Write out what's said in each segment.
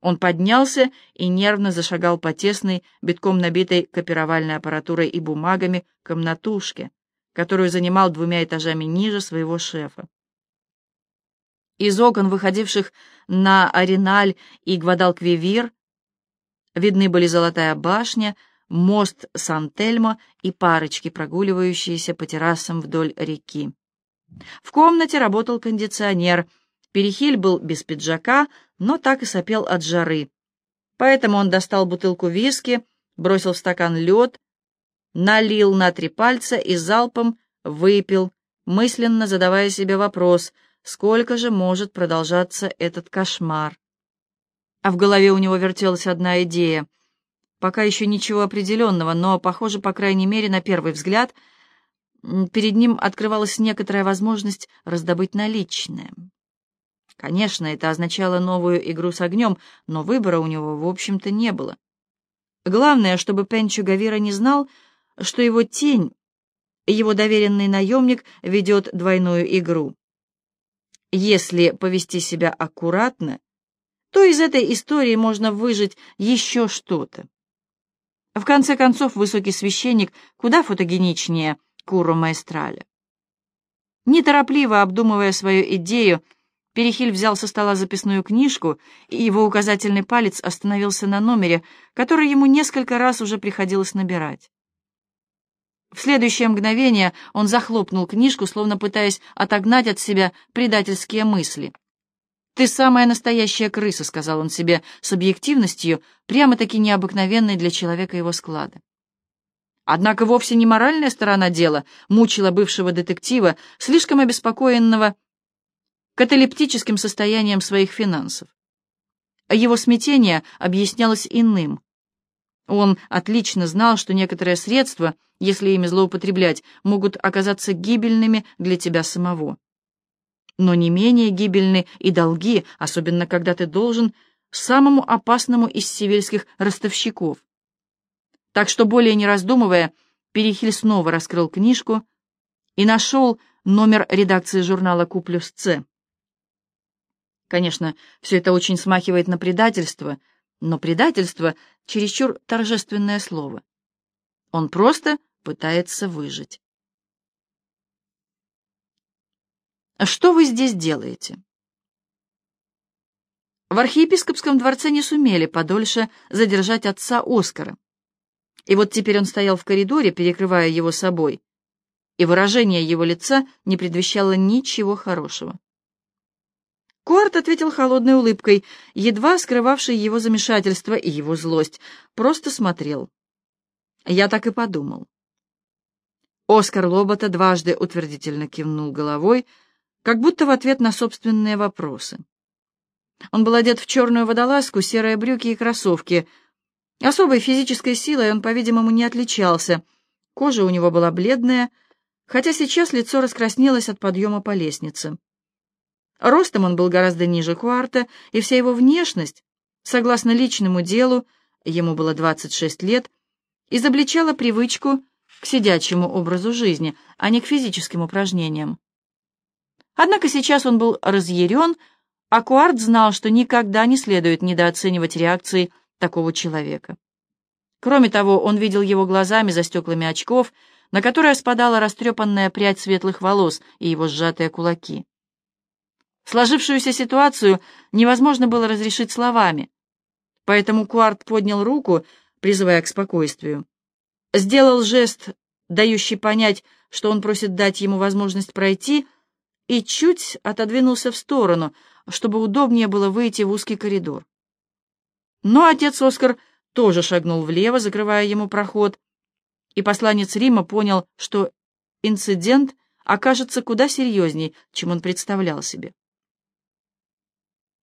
Он поднялся и нервно зашагал по тесной, битком набитой копировальной аппаратурой и бумагами комнатушке, которую занимал двумя этажами ниже своего шефа. Из окон, выходивших на Ариналь и Гвадалквивир, видны были Золотая башня, мост Сан-Тельмо и парочки, прогуливающиеся по террасам вдоль реки. В комнате работал кондиционер. Перехиль был без пиджака, но так и сопел от жары. Поэтому он достал бутылку виски, бросил в стакан лед, налил на три пальца и залпом выпил, мысленно задавая себе вопрос — Сколько же может продолжаться этот кошмар? А в голове у него вертелась одна идея. Пока еще ничего определенного, но, похоже, по крайней мере, на первый взгляд, перед ним открывалась некоторая возможность раздобыть наличные. Конечно, это означало новую игру с огнем, но выбора у него, в общем-то, не было. Главное, чтобы Пенчо Гавира не знал, что его тень, его доверенный наемник, ведет двойную игру. Если повести себя аккуратно, то из этой истории можно выжить еще что-то. В конце концов, высокий священник куда фотогеничнее Куро Маэстраля. Неторопливо обдумывая свою идею, Перехиль взял со стола записную книжку, и его указательный палец остановился на номере, который ему несколько раз уже приходилось набирать. В следующее мгновение он захлопнул книжку, словно пытаясь отогнать от себя предательские мысли. «Ты самая настоящая крыса», — сказал он себе с объективностью, прямо-таки необыкновенной для человека его склада. Однако вовсе не моральная сторона дела мучила бывшего детектива, слишком обеспокоенного каталептическим состоянием своих финансов. Его смятение объяснялось иным. Он отлично знал, что некоторые средства, если ими злоупотреблять, могут оказаться гибельными для тебя самого. Но не менее гибельны и долги, особенно когда ты должен самому опасному из сивильских ростовщиков. Так что, более не раздумывая, Перехиль снова раскрыл книжку и нашел номер редакции журнала «Ку плюс Ц». Конечно, все это очень смахивает на предательство — но предательство — чересчур торжественное слово. Он просто пытается выжить. А «Что вы здесь делаете?» В архиепископском дворце не сумели подольше задержать отца Оскара. И вот теперь он стоял в коридоре, перекрывая его собой, и выражение его лица не предвещало ничего хорошего. Куарт ответил холодной улыбкой, едва скрывавшей его замешательство и его злость. Просто смотрел. Я так и подумал. Оскар Лобота дважды утвердительно кивнул головой, как будто в ответ на собственные вопросы. Он был одет в черную водолазку, серые брюки и кроссовки. Особой физической силой он, по-видимому, не отличался. Кожа у него была бледная, хотя сейчас лицо раскраснелось от подъема по лестнице. Ростом он был гораздо ниже Куарта, и вся его внешность, согласно личному делу, ему было 26 лет, изобличала привычку к сидячему образу жизни, а не к физическим упражнениям. Однако сейчас он был разъярен, а Куарт знал, что никогда не следует недооценивать реакции такого человека. Кроме того, он видел его глазами за стеклами очков, на которые спадала растрепанная прядь светлых волос и его сжатые кулаки. Сложившуюся ситуацию невозможно было разрешить словами, поэтому Куарт поднял руку, призывая к спокойствию. Сделал жест, дающий понять, что он просит дать ему возможность пройти, и чуть отодвинулся в сторону, чтобы удобнее было выйти в узкий коридор. Но отец Оскар тоже шагнул влево, закрывая ему проход, и посланец Рима понял, что инцидент окажется куда серьезней, чем он представлял себе.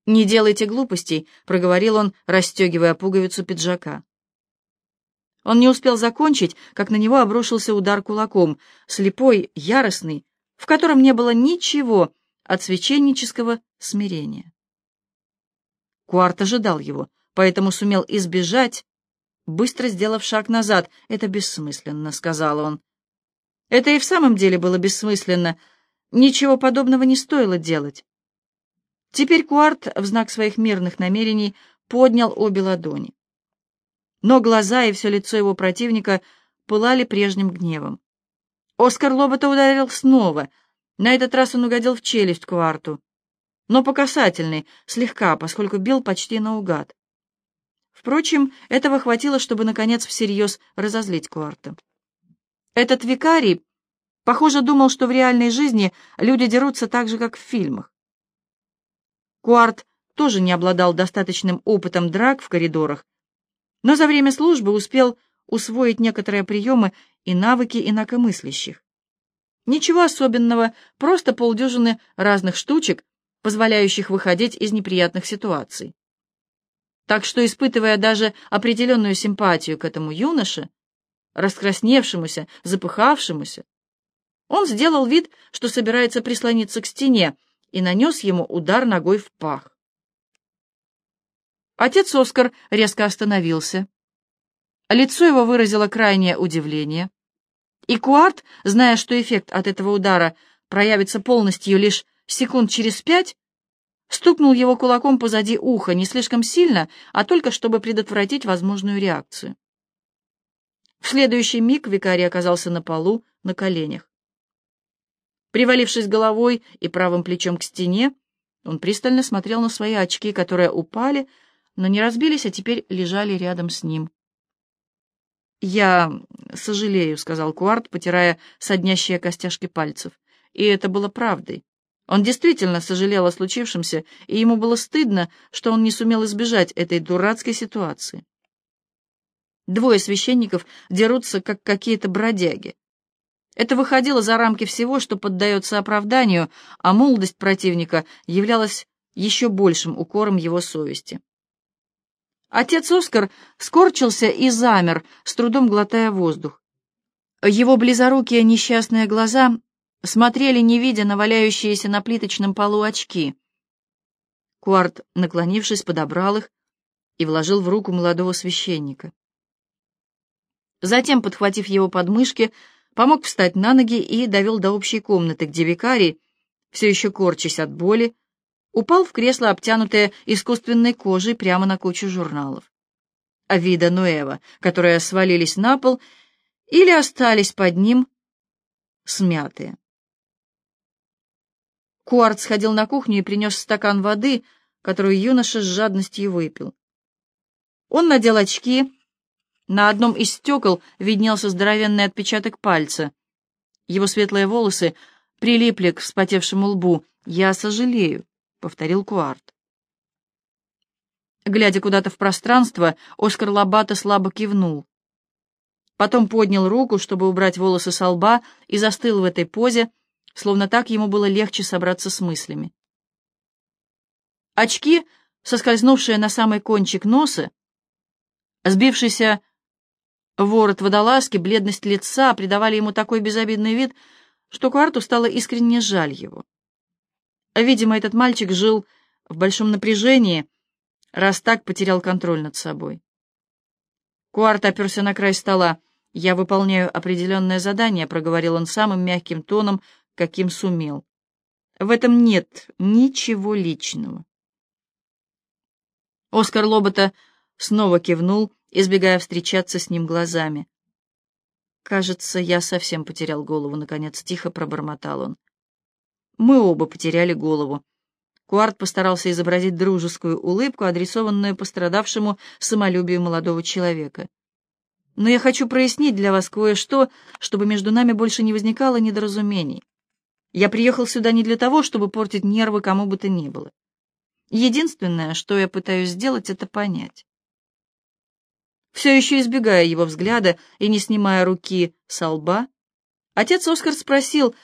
«Не делайте глупостей», — проговорил он, расстегивая пуговицу пиджака. Он не успел закончить, как на него обрушился удар кулаком, слепой, яростный, в котором не было ничего от священнического смирения. Куарт ожидал его, поэтому сумел избежать, быстро сделав шаг назад. «Это бессмысленно», — сказал он. Это и в самом деле было бессмысленно. Ничего подобного не стоило делать. Теперь Куарт в знак своих мирных намерений поднял обе ладони. Но глаза и все лицо его противника пылали прежним гневом. Оскар Лобота ударил снова. На этот раз он угодил в челюсть кварту. Но по касательной, слегка, поскольку бил почти наугад. Впрочем, этого хватило, чтобы, наконец, всерьез разозлить Куарта. Этот викарий, похоже, думал, что в реальной жизни люди дерутся так же, как в фильмах. Куарт тоже не обладал достаточным опытом драк в коридорах, но за время службы успел усвоить некоторые приемы и навыки инакомыслящих. Ничего особенного, просто полдюжины разных штучек, позволяющих выходить из неприятных ситуаций. Так что, испытывая даже определенную симпатию к этому юноше, раскрасневшемуся, запыхавшемуся, он сделал вид, что собирается прислониться к стене, и нанес ему удар ногой в пах. Отец Оскар резко остановился. Лицо его выразило крайнее удивление. И Куарт, зная, что эффект от этого удара проявится полностью лишь секунд через пять, стукнул его кулаком позади уха не слишком сильно, а только чтобы предотвратить возможную реакцию. В следующий миг викарий оказался на полу, на коленях. Привалившись головой и правым плечом к стене, он пристально смотрел на свои очки, которые упали, но не разбились, а теперь лежали рядом с ним. «Я сожалею», — сказал Куарт, потирая соднящие костяшки пальцев. И это было правдой. Он действительно сожалел о случившемся, и ему было стыдно, что он не сумел избежать этой дурацкой ситуации. Двое священников дерутся, как какие-то бродяги. Это выходило за рамки всего, что поддается оправданию, а молодость противника являлась еще большим укором его совести. Отец Оскар скорчился и замер, с трудом глотая воздух. Его близорукие несчастные глаза смотрели, не видя на валяющиеся на плиточном полу очки. Куарт, наклонившись, подобрал их и вложил в руку молодого священника. Затем, подхватив его подмышки, помог встать на ноги и довел до общей комнаты, где викарий, все еще корчась от боли, упал в кресло, обтянутое искусственной кожей прямо на кучу журналов. Авида Нуэва, которые свалились на пол или остались под ним смятые. Куарт сходил на кухню и принес стакан воды, которую юноша с жадностью выпил. Он надел очки, на одном из стекол виднелся здоровенный отпечаток пальца. Его светлые волосы прилипли к вспотевшему лбу. «Я сожалею», — повторил Куарт. Глядя куда-то в пространство, Оскар Лобата слабо кивнул. Потом поднял руку, чтобы убрать волосы со лба, и застыл в этой позе, словно так ему было легче собраться с мыслями. Очки, соскользнувшие на самый кончик носа, сбившийся Ворот водолазки, бледность лица придавали ему такой безобидный вид, что Куарту стало искренне жаль его. Видимо, этот мальчик жил в большом напряжении, раз так потерял контроль над собой. Куарт оперся на край стола. «Я выполняю определенное задание», — проговорил он самым мягким тоном, каким сумел. «В этом нет ничего личного». Оскар Лобота снова кивнул, избегая встречаться с ним глазами. «Кажется, я совсем потерял голову», — наконец тихо пробормотал он. Мы оба потеряли голову. Куарт постарался изобразить дружескую улыбку, адресованную пострадавшему самолюбию молодого человека. «Но я хочу прояснить для вас кое-что, чтобы между нами больше не возникало недоразумений. Я приехал сюда не для того, чтобы портить нервы кому бы то ни было. Единственное, что я пытаюсь сделать, это понять все еще избегая его взгляда и не снимая руки со лба, отец Оскар спросил,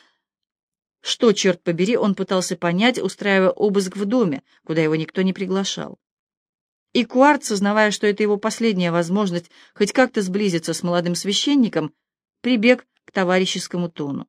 что, черт побери, он пытался понять, устраивая обыск в доме, куда его никто не приглашал. И Куарт, сознавая, что это его последняя возможность хоть как-то сблизиться с молодым священником, прибег к товарищескому тону.